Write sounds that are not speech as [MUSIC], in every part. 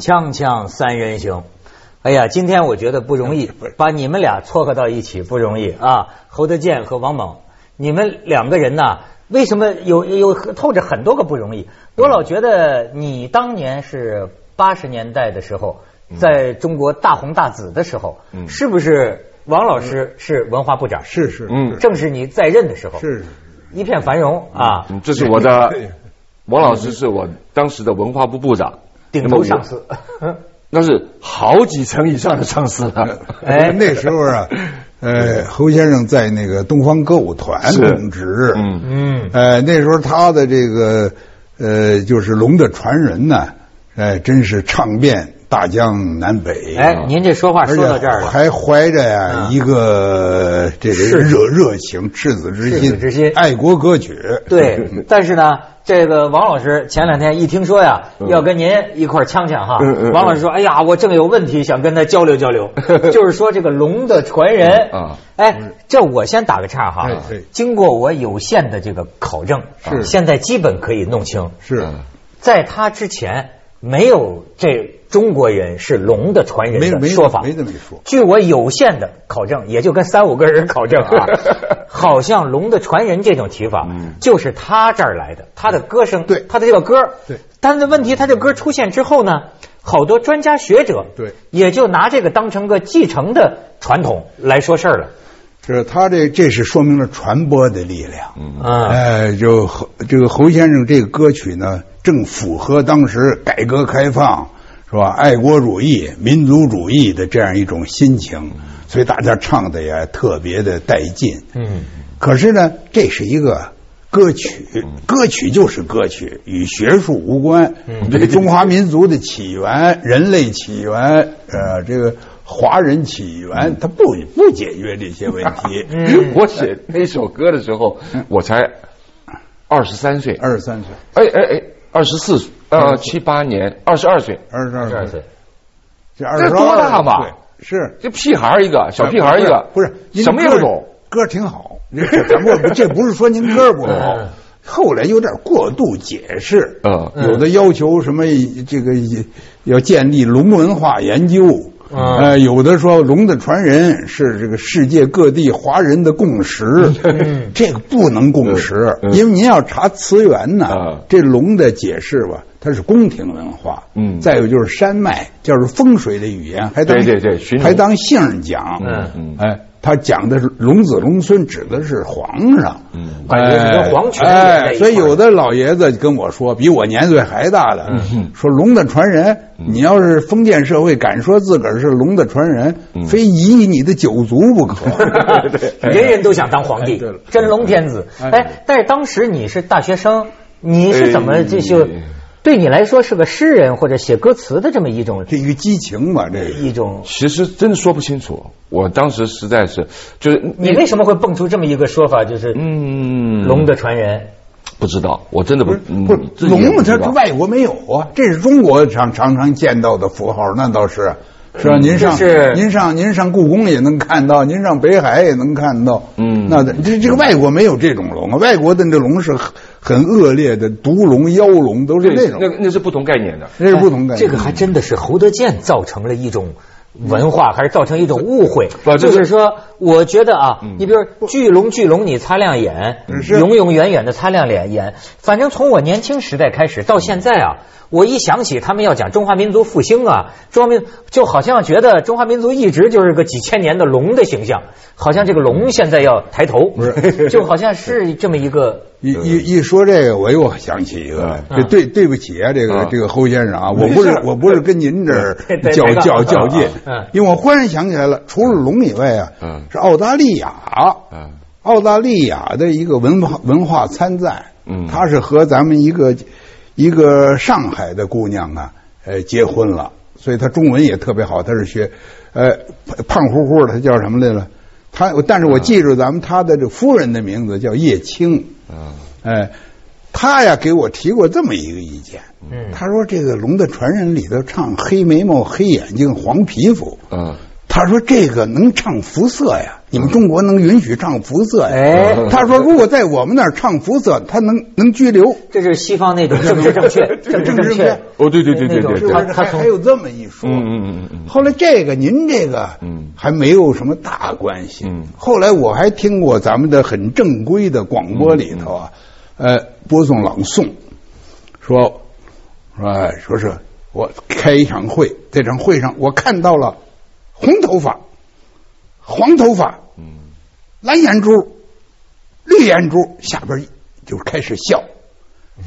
锵锵三人行，哎呀，今天我觉得不容易，[LAUGHS] 把你们俩撮合到一起不容易啊。侯德健和王猛，你们两个人呢，为什么有有透着很多个不容易？我老觉得你当年是八十年代的时候，在中国大红大紫的时候，是不是？王老师是文化部长，是是，嗯，正是你在任的时候，是一片繁荣啊。这是我的 [LAUGHS] [LAUGHS] 王老师是我当时的文化部部长，顶头上司，[LAUGHS] 那是好几层以上的上司了。哎，[LAUGHS] 那时候啊，[LAUGHS] 呃，侯先生在那个东方歌舞团供职，嗯。嗯，呃，那时候他的这个呃，就是龙的传人呢，哎，真是唱遍。大江南北，哎，您这说话说到这儿了，还怀着呀一个这个热热情、赤子之心、之心，爱国歌曲。对，但是呢，这个王老师前两天一听说呀，要跟您一块儿呛呛哈，王老师说：“哎呀，我正有问题想跟他交流交流，[LAUGHS] 就是说这个龙的传人。啊，哎，这我先打个岔哈，经过我有限的这个考证，是。现在基本可以弄清，是。在他之前。”没有这中国人是龙的传人的说法，没这么说。据我有限的考证，也就跟三五个人考证啊，[LAUGHS] 好像龙的传人这种提法，就是他这儿来的，他的歌声，对他的这个歌，对。但是问题，他这歌出现之后呢，好多专家学者，对，也就拿这个当成个继承的传统来说事儿了。是他这这是说明了传播的力量。嗯，哎，就这个侯先生这个歌曲呢。正符合当时改革开放是吧？爱国主义、民族主义的这样一种心情，所以大家唱的也特别的带劲。嗯，可是呢，这是一个歌曲，歌曲就是歌曲，与学术无关。嗯，这个中华民族的起源、人类起源、呃，这个华人起源，他不不解决这些问题。[LAUGHS] 嗯，我写那首歌的时候，我才二十三岁，二十三岁。哎哎哎。二十四岁，呃，七八年，二十二岁，二十二岁，这这多大嘛？是。这屁孩一个，小屁孩一个，不是什么也不懂，歌挺好。咱不，这不是说您歌不好，后来有点过度解释，嗯，有的要求什么这个要建立龙文化研究。呃，有的说龙的传人是这个世界各地华人的共识，这个不能共识，因为您要查词源呢，这龙的解释吧，它是宫廷文化，嗯，再有就是山脉，就是风水的语言，还对对对，还当姓讲，嗯嗯，哎。他讲的是龙子龙孙，指的是皇上，嗯，感觉是跟皇权哎，所以有的老爷子跟我说，比我年岁还大的，说龙的传人，你要是封建社会敢说自个儿是龙的传人，非移你的九族不可。人人都想当皇帝，真龙天子。哎，但是当时你是大学生，你是怎么这就？对你来说是个诗人或者写歌词的这么一种，这一个激情嘛，这一种。其实真的说不清楚，我当时实在是就是你为什么会蹦出这么一个说法，就是嗯，龙的传人？不知道，我真的不不龙，它它外国没有啊，这是中国常常常见到的符号，那倒是是吧？您上您上您上故宫也能看到，您上北海也能看到，嗯，那这这个外国没有这种龙啊，外国的那龙是。很恶劣的毒龙、妖龙都是那种，那那是不同概念的，那是不同概念。这个还真的是侯德健造成了一种文化，还是造成一种误会？就是说，我觉得啊，你比如巨龙巨龙，你擦亮眼，永永远远的擦亮脸眼。反正从我年轻时代开始到现在啊。我一想起他们要讲中华民族复兴啊，中华民就好像觉得中华民族一直就是个几千年的龙的形象，好像这个龙现在要抬头，就好像是这么一个。一一一说这个，我又想起一个，这对对不起啊，这个这个侯先生啊，我不是 [LAUGHS] 我不是跟您这儿 [LAUGHS] 较较较劲，因为我忽然想起来了，除了龙以外啊，是澳大利亚，澳大利亚的一个文化文化参赞，嗯，他是和咱们一个。一个上海的姑娘啊，呃，结婚了，所以他中文也特别好。他是学，呃，胖乎乎的，他叫什么来了？她，但是我记住咱们他的这夫人的名字叫叶青。嗯，哎，他呀给我提过这么一个意见。嗯，他说这个《龙的传人》里头唱黑眉毛、黑眼睛、黄皮肤。嗯，他说这个能唱服色呀，你们中国能允许唱服色呀？哎，他说如果在我们那儿唱服色，他能能拘留。这是西方那种 [LAUGHS] 政治正确，政治正确。哦，对对对对对，他还还有这么一说。嗯嗯嗯嗯。后来这个您这个嗯还没有什么大关系。嗯。后来我还听过咱们的很正规的广播里头啊，呃，播送朗诵，说说说是我开一场会，这场会上我看到了。红头发，黄头发，嗯，蓝眼珠，绿眼珠，下边就开始笑。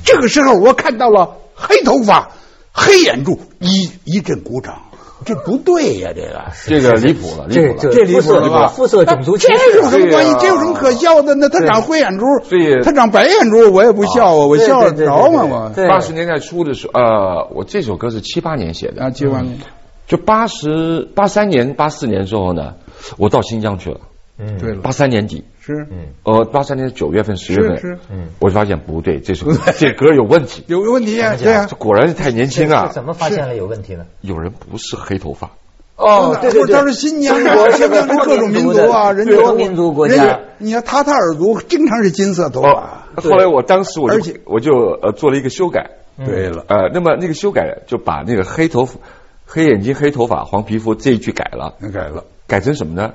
这个时候，我看到了黑头发、黑眼珠，一一阵鼓掌。这不对呀，这个这个离谱了，离谱了，这离谱了吧？肤色种族这有什么关系？这有什么可笑的？那他长灰眼珠，所以他长白眼珠，我也不笑啊，我笑得着吗？我八十年代初的时候，呃，我这首歌是七八年写的啊，七八年。就八十八三年、八四年之后呢，我到新疆去了。嗯，对了，八三年底是，嗯，呃，八三年九月份、十月份是，嗯，我就发现不对，这首 [LAUGHS] 这歌有问题，有问题啊，对啊，果然是太年轻啊。怎么发现了有问题呢？有人不是黑头发。哦，对对对，他是新疆，新疆是各种民族啊，人多民族国家。你看塔塔尔族经常是金色头发。后来我当时我就我就呃做了一个修改。对了，呃，那么那个修改就把那个黑头发。黑眼睛、黑头发、黄皮肤这一句改了，改了，改成什么呢？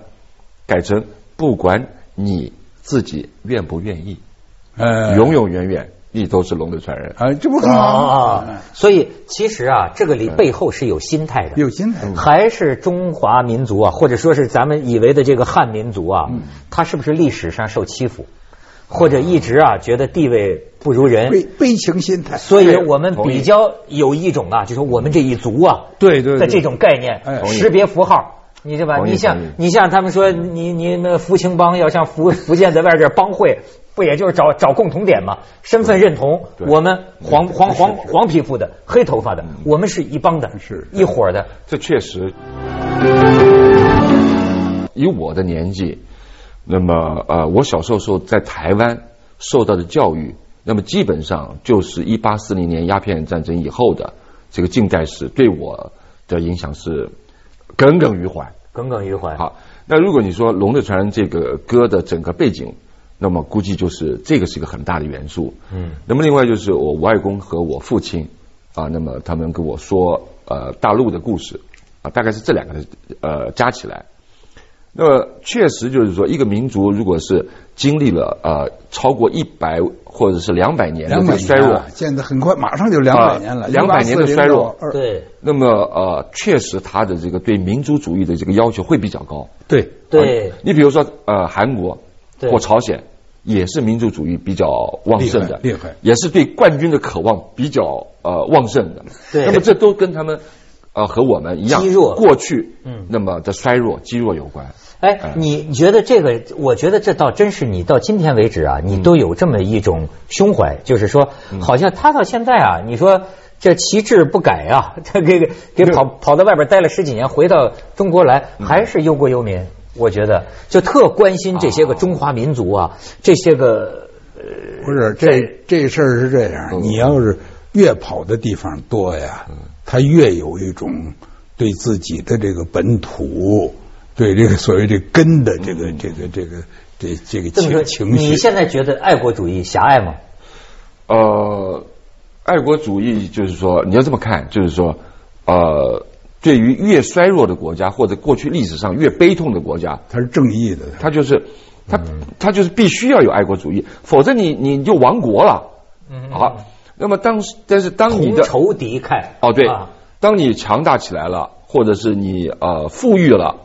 改成不管你自己愿不愿意，呃，永永远远你都是龙的传人。啊，这不可能。啊？所以其实啊，这个里背后是有心态的，有心态，还是中华民族啊，或者说是咱们以为的这个汉民族啊，他是不是历史上受欺负？或者一直啊觉得地位不如人，悲悲情心态，所以我们比较有一种啊，就是我们这一族啊，对对的这种概念，识别符号，你对吧？你像你像他们说你你那福清帮要像福 [LAUGHS] 福建在外边帮会，不也就是找找共同点吗？身份认同，我们黄黄黄黄皮肤的，黑头发的，我们是一帮的，是。一伙的。这确实，以我的年纪。那么，呃，我小时候时候在台湾受到的教育，那么基本上就是一八四零年鸦片战争以后的这个近代史，对我的影响是耿耿于怀。耿耿于怀。好，那如果你说《龙的传人》这个歌的整个背景，那么估计就是这个是一个很大的元素。嗯。那么另外就是我外公和我父亲啊，那么他们跟我说呃大陆的故事啊，大概是这两个呃加起来。那么确实就是说，一个民族如果是经历了呃超过一百或者是两百年的衰弱，现在很快马上就两百年了，两百年的衰弱，对。那么呃，确实他的这个对民族主义的这个要求会比较高，对对。你比如说呃，韩国或朝鲜也是民族主义比较旺盛的，厉害，也是对冠军的渴望比较呃旺盛的。对。那么这都跟他们呃和我们一样，肌弱过去嗯。那么的衰弱肌弱有关。哎，你觉得这个？我觉得这倒真是你到今天为止啊，你都有这么一种胸怀，就是说，好像他到现在啊，你说这旗帜不改啊，他 [LAUGHS] 这个给跑跑到外边待了十几年，回到中国来还是忧国忧民。我觉得。就特关心这些个中华民族啊，这些个呃，不是这这事儿是这样，你要是越跑的地方多呀，他越有一种对自己的这个本土。对这个所谓这根的这个这个这个这这个情情绪，你现在觉得爱国主义狭隘吗？呃，爱国主义就是说你要这么看，就是说呃，对于越衰弱的国家或者过去历史上越悲痛的国家，它是正义的，它就是它它就是必须要有爱国主义，否则你你就亡国了。好，那么当但是当你的仇敌忾哦对，当你强大起来了，或者是你呃富裕了。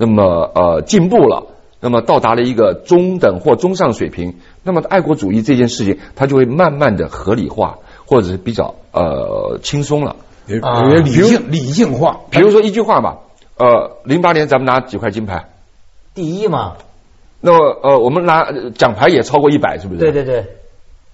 那么呃进步了，那么到达了一个中等或中上水平，那么爱国主义这件事情，它就会慢慢的合理化，或者是比较呃轻松了，也也理性理性化。比如说一句话吧，呃，零八年咱们拿几块金牌？第一嘛。那么呃，我们拿奖牌也超过一百，是不是？对对对。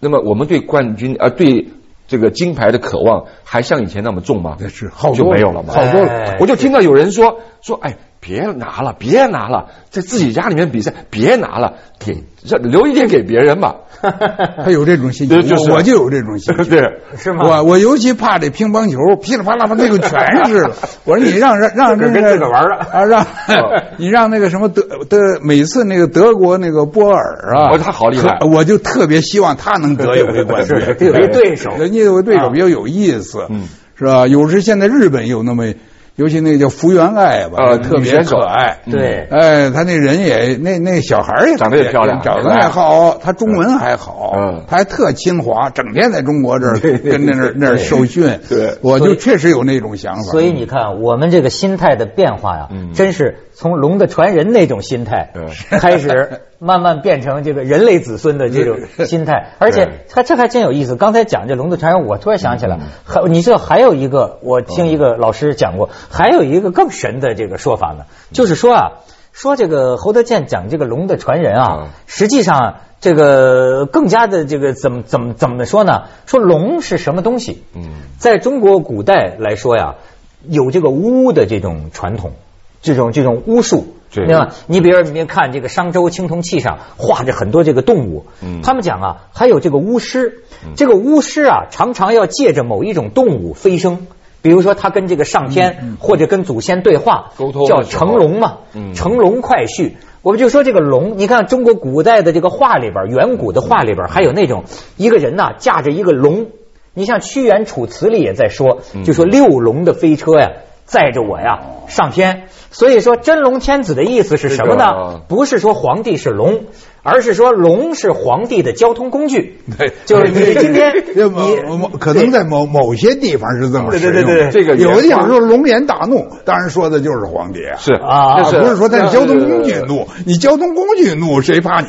那么我们对冠军呃对这个金牌的渴望还像以前那么重吗？是，好就没有了嘛。好多，我就听到有人说说，哎。别拿了，别拿了，在自己家里面比赛，别拿了，给留一点给别人吧。[LAUGHS] 他有这种心情，我我就有这种心情，[LAUGHS] 对，是吗？我我尤其怕这乒乓球，噼里啪啦把那个全是了。[LAUGHS] 我说你让让让那个玩了啊，让你让那个什么德德每次那个德国那个波尔啊，他好厉害，我就特别希望他能得一回冠军，有个对手，人家有个对手比较有意思，嗯，是吧？有时现在日本有那么。尤其那个叫福原爱吧，呃，特别可爱。对，哎，他那人也那那小孩也长得也漂亮，长得还好，他中文还好，嗯，他还特清华，整天在中国这儿跟那那那受训。对，我就确实有那种想法。所以你看，我们这个心态的变化呀，真是从龙的传人那种心态开始。慢慢变成这个人类子孙的这种心态，[LAUGHS] 而且他这还真有意思。刚才讲这龙的传人，我突然想起来，还你知道还有一个，我听一个老师讲过，还有一个更神的这个说法呢，就是说啊，说这个侯德健讲这个龙的传人啊，实际上这个更加的这个怎么怎么怎么说呢？说龙是什么东西？嗯，在中国古代来说呀，有这个巫的这种传统，这种这种巫术。对吧？你比如你看这个商周青铜器上画着很多这个动物，他们讲啊，还有这个巫师，这个巫师啊，常常要借着某一种动物飞升，比如说他跟这个上天或者跟祖先对话，沟通叫乘龙嘛，乘龙快婿。我们就说这个龙，你看中国古代的这个画里边，远古的画里边还有那种一个人呐驾着一个龙，你像屈原《楚辞》里也在说，就说六龙的飞车呀。载着我呀上天，所以说真龙天子的意思是什么呢？不是说皇帝是龙。而是说龙是皇帝的交通工具，对，就是你今天 [LAUGHS] 你可能在某某些地方是这么使用，这个有的地方说龙颜大怒，当然说的就是皇帝啊。是啊，不是说他是交通工具怒，你交通工具怒谁怕你？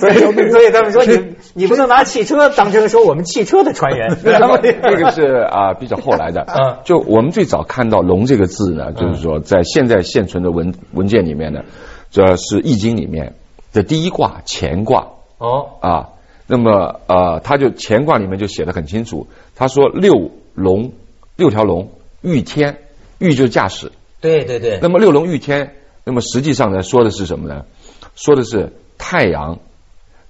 所以他们说你你不能拿汽车当成说我们汽车的传人，[LAUGHS] 这个是啊比较后来的，嗯，[LAUGHS] 就我们最早看到龙这个字呢，就是说在现在现存的文文件里面呢，这是易经里面。的第一卦乾卦哦啊，那么呃，他就乾卦里面就写的很清楚，他说六龙六条龙御天，御就是驾驶，对对对。那么六龙御天，那么实际上呢，说的是什么呢？说的是太阳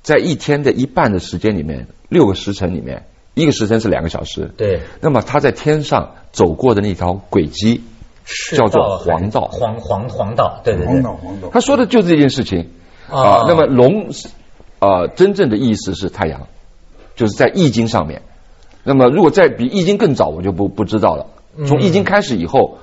在一天的一半的时间里面，六个时辰里面，一个时辰是两个小时，对。那么他在天上走过的那条轨迹叫做黄道，黄黄黄道，对对对，黄道黄道。他说的就是这件事情。啊，那么龙是啊，真正的意思是太阳，就是在易经上面。那么如果在比易经更早，我就不不知道了。从易经开始以后，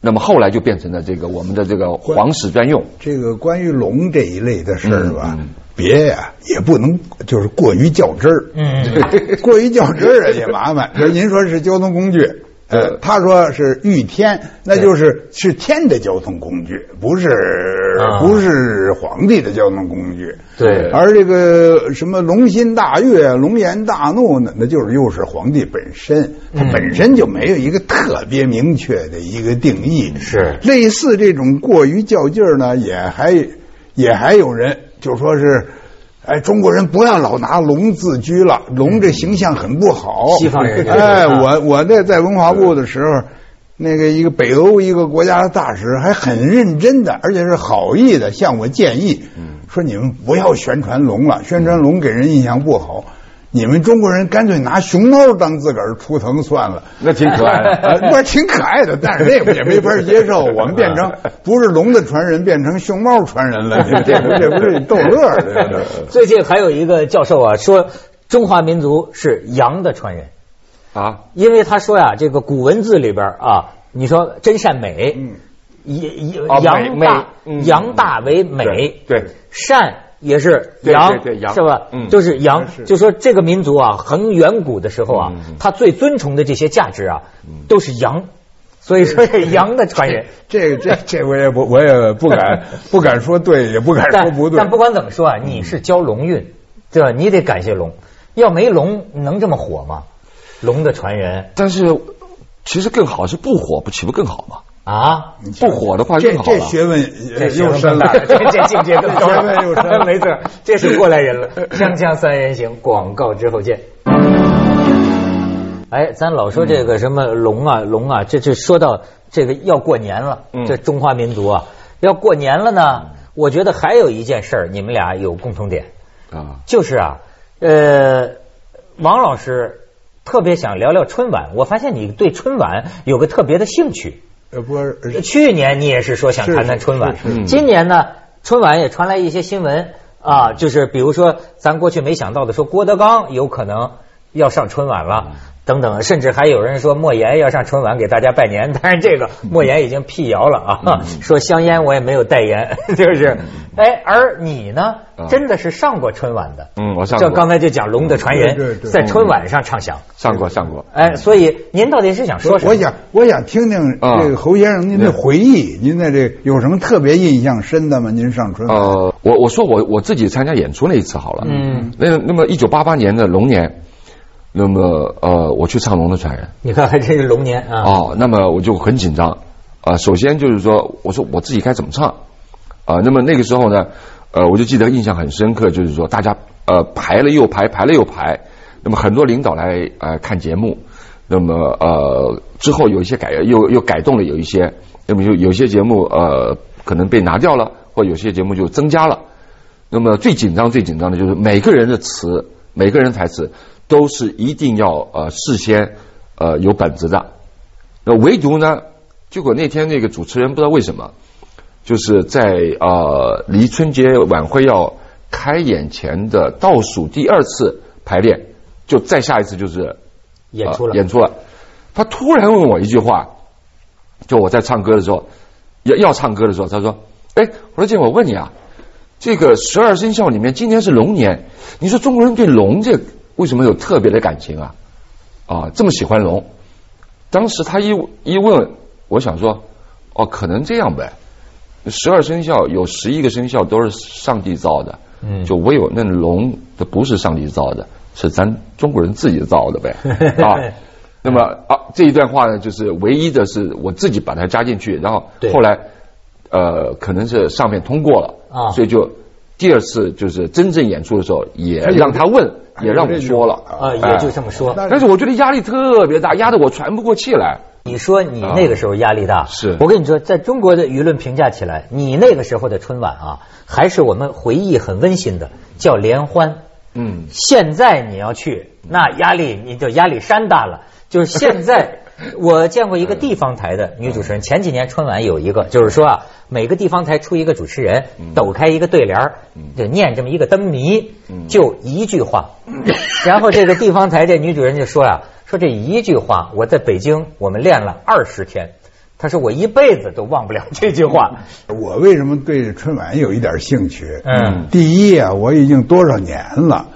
那么后来就变成了这个我们的这个皇室专用。这个关于龙这一类的事儿吧，别呀也不能就是过于较真儿。嗯，[LAUGHS] 过于较真儿也麻烦。[LAUGHS] 这您说是交通工具。呃，他说是御天，那就是是天的交通工具，不是不是皇帝的交通工具。对，而这个什么龙心大悦、龙颜大怒呢，那就是又是皇帝本身，他本身就没有一个特别明确的一个定义。是类似这种过于较劲儿呢，也还也还有人就说是。哎，中国人不要老拿龙自居了，龙这形象很不好。西方人，哎，我我那在文化部的时候，那个一个北欧一个国家的大使还很认真的，而且是好意的向我建议，说你们不要宣传龙了，宣传龙给人印象不好。你们中国人干脆拿熊猫当自个儿图腾算了，那挺可爱的，[LAUGHS] 那挺可爱的，但是这个也没法接受。[LAUGHS] 我们变成不是龙的传人，变成熊猫传人了，[LAUGHS] 这这这不是逗乐的？最近还有一个教授啊，说中华民族是羊的传人啊，因为他说呀，这个古文字里边啊，你说真善美，羊羊大羊大为美，对善。也是羊，是吧？就是羊，就说这个民族啊，很远古的时候啊，他最尊崇的这些价值啊，都是羊，所以说是羊的传人。这个这这我也不我也不敢 [LAUGHS] 不敢说对，也不敢说不对。但不管怎么说啊，你是交龙运，对吧？你得感谢龙，要没龙能这么火吗？龙的传人。但是其实更好是不火，不岂不更好吗？啊，不火的话更好了。这学问又深了，这境界更高了。没错，[LAUGHS] 这是过来人了。锵锵三人行，广告之后见。哎，咱老说这个什么龙啊龙啊，这这说到这个要过年了，这中华民族啊，要过年了呢，我觉得还有一件事儿，你们俩有共同点啊，就是啊，呃，王老师特别想聊聊春晚。我发现你对春晚有个特别的兴趣。呃，不是，去年你也是说想谈谈春晚，今年呢，春晚也传来一些新闻啊，就是比如说咱过去没想到的，说郭德纲有可能要上春晚了。等等，甚至还有人说莫言要上春晚给大家拜年，但是这个莫言已经辟谣了啊，说香烟我也没有代言，[LAUGHS] 就是？哎，而你呢，真的是上过春晚的，嗯，我上过。这刚才就讲龙的传人，在春晚上唱响，上过上过。哎，所以您到底是想说什么？我想，我想听听这个侯先生您的回忆，您在这有什么特别印象深的吗？您上春晚？呃，我我说我我自己参加演出那一次好了，嗯，那那么一九八八年的龙年。那么呃，我去唱《龙的传人》，你看还真是龙年啊！哦，那么我就很紧张啊。首先就是说，我说我自己该怎么唱啊？那么那个时候呢，呃，我就记得印象很深刻，就是说大家呃排了又排，排了又排。那么很多领导来呃看节目，那么呃之后有一些改又又改动了，有一些那么有有些节目呃可能被拿掉了，或有些节目就增加了。那么最紧张最紧张的就是每个人的词，每个人台词。都是一定要呃事先呃有本子的，那唯独呢，结果那天那个主持人不知道为什么，就是在呃离春节晚会要开演前的倒数第二次排练，就再下一次就是演出了演出了，他突然问我一句话，就我在唱歌的时候要要唱歌的时候，他说：“哎，我说姐，我问你啊，这个十二生肖里面今年是龙年，你说中国人对龙这？”为什么有特别的感情啊？啊，这么喜欢龙？当时他一一问，我想说，哦，可能这样呗。十二生肖有十一个生肖都是上帝造的，嗯，就唯有那龙，它不是上帝造的，是咱中国人自己造的呗。[LAUGHS] 啊，那么啊，这一段话呢，就是唯一的是我自己把它加进去，然后后来呃，可能是上面通过了啊，所以就第二次就是真正演出的时候，也让他问。也让我说了啊，也就这么说。但是我觉得压力特别大，压得我喘不过气来。你说你那个时候压力大，是我跟你说，在中国的舆论评价起来，你那个时候的春晚啊，还是我们回忆很温馨的，叫联欢。嗯，现在你要去，那压力你就压力山大了。就是现在。[LAUGHS] 我见过一个地方台的女主持人，前几年春晚有一个，就是说啊，每个地方台出一个主持人，抖开一个对联就念这么一个灯谜，就一句话，[COUGHS] 然后这个地方台这女主人就说呀，说这一句话，我在北京我们练了二十天，他说我一辈子都忘不了这句话。我为什么对春晚有一点兴趣？嗯，第一啊，我已经多少年了。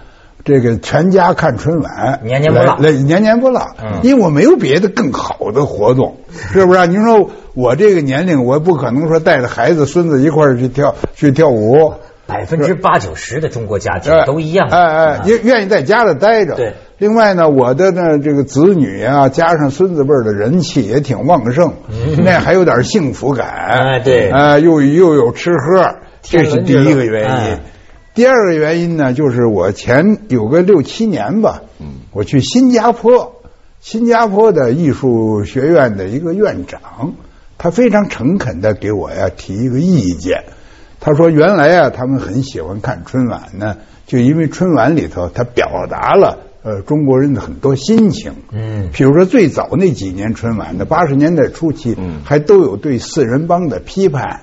这个全家看春晚，年年不落，年年不落。嗯因为我没有别的更好的活动，[LAUGHS] 是不是？您说我这个年龄，我不可能说带着孩子、孙子一块儿去跳去跳舞。百分之八九十的中国家庭都一样，哎哎，愿愿意在家里待着。对。另外呢，我的呢这个子女啊，加上孙子辈的人气也挺旺盛，那还有点幸福感。哎，对。啊，又又有吃喝，这是第一个原因。第二个原因呢，就是我前有个六七年吧，我去新加坡，新加坡的艺术学院的一个院长，他非常诚恳的给我呀提一个意见。他说，原来啊，他们很喜欢看春晚呢，就因为春晚里头，他表达了呃中国人的很多心情。嗯，比如说最早那几年春晚的八十年代初期，嗯还都有对四人帮的批判，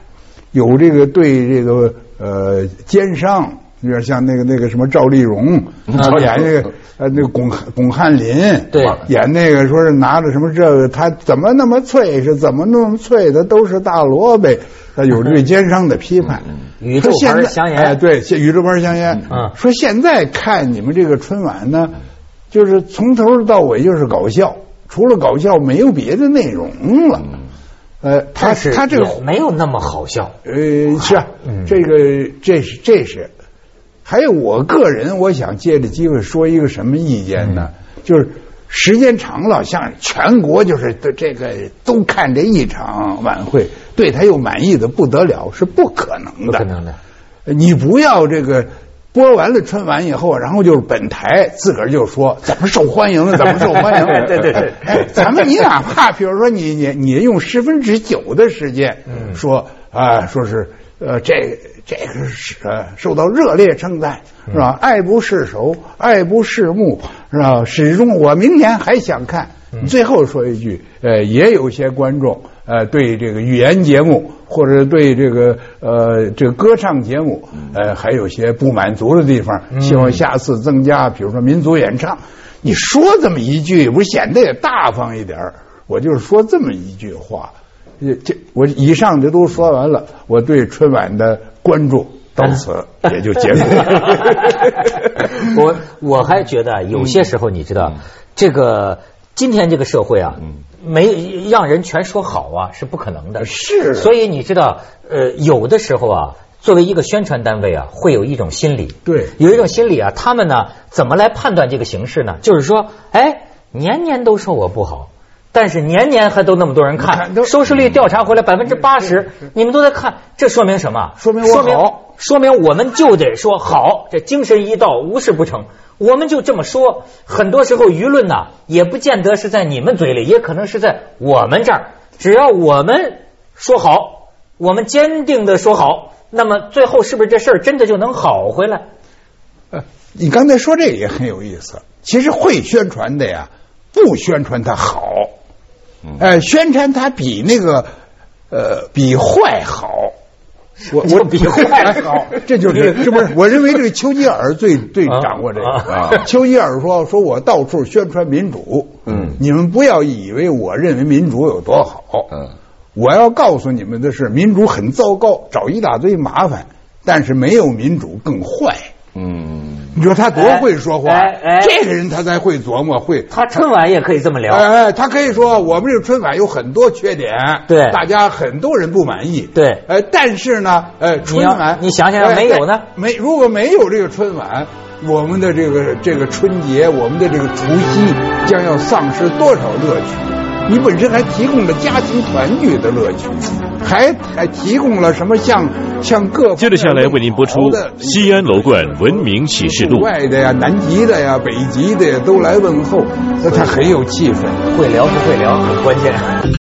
有这个对这个呃奸商。有点像那个那个什么赵丽蓉 [LAUGHS] 演那个呃那个巩巩汉林，对，演那个说是拿着什么这个他怎么那么脆是怎么那么脆的都是大萝卜，他有对奸商的批判。宇宙牌香烟，哎，对，宇宙牌香烟。嗯，说现在看你们这个春晚呢，就是从头到尾就是搞笑，除了搞笑没有别的内容了。呃，他是他这个没有那么好笑。呃，是啊，这个这是这是。还有我个人，我想借着机会说一个什么意见呢？就是时间长了，像全国就是这个都看这一场晚会，对他又满意的不得了，是不可能的。不可能的。你不要这个播完了春晚以后，然后就是本台自个儿就说怎么受欢迎，怎么受欢迎。[LAUGHS] 对对对。哎，[LAUGHS] 咱们你哪怕比如说你你你用十分之九的时间说。啊，说是呃，这这个是呃受到热烈称赞，是吧？爱不释手，爱不释目，是吧？始终我明年还想看。最后说一句，呃，也有些观众呃对这个语言节目或者对这个呃这个歌唱节目呃还有些不满足的地方，希望下次增加，比如说民族演唱。你说这么一句，不显得也大方一点我就是说这么一句话。这我以上的都说完了，我对春晚的关注到此 [LAUGHS] 也就结束了。我我还觉得有些时候，你知道，这个今天这个社会啊，没让人全说好啊，是不可能的。是。所以你知道，呃，有的时候啊，作为一个宣传单位啊，会有一种心理。对。有一种心理啊，他们呢，怎么来判断这个形势呢？就是说，哎，年年都说我不好。但是年年还都那么多人看，收视率调查回来百分之八十，你们都在看，这说明什么？说明我好，说明我们就得说好，这精神一到，无事不成。我们就这么说，很多时候舆论呢，也不见得是在你们嘴里，也可能是在我们这儿。只要我们说好，我们坚定的说好，那么最后是不是这事儿真的就能好回来？呃，你刚才说这个也很有意思。其实会宣传的呀，不宣传它好。哎，宣传它比那个呃比坏好，我 [LAUGHS] 我比坏好，[LAUGHS] 这就是 [LAUGHS] 是不是？我认为这个丘吉尔最最掌握这个。丘吉尔说：“说我到处宣传民主，嗯，你们不要以为我认为民主有多好，嗯，我要告诉你们的是，民主很糟糕，找一大堆麻烦，但是没有民主更坏，嗯。”你说他多会说话，这个人他才会琢磨，会。他春晚也可以这么聊。哎，他可以说我们这个春晚有很多缺点，对，大家很多人不满意，对。呃，但是呢，呃，春晚你想想没有呢？没，如果没有这个春晚，我们的这个这个春节，我们的这个除夕将要丧失多少乐趣？你本身还提供了家庭团聚的乐趣，还还提供了什么像像各接着下来为您播出《西安楼冠文明启示录》。外的呀，南极的呀，北极的呀，都来问候，那他很有气氛。会聊不会聊很关键。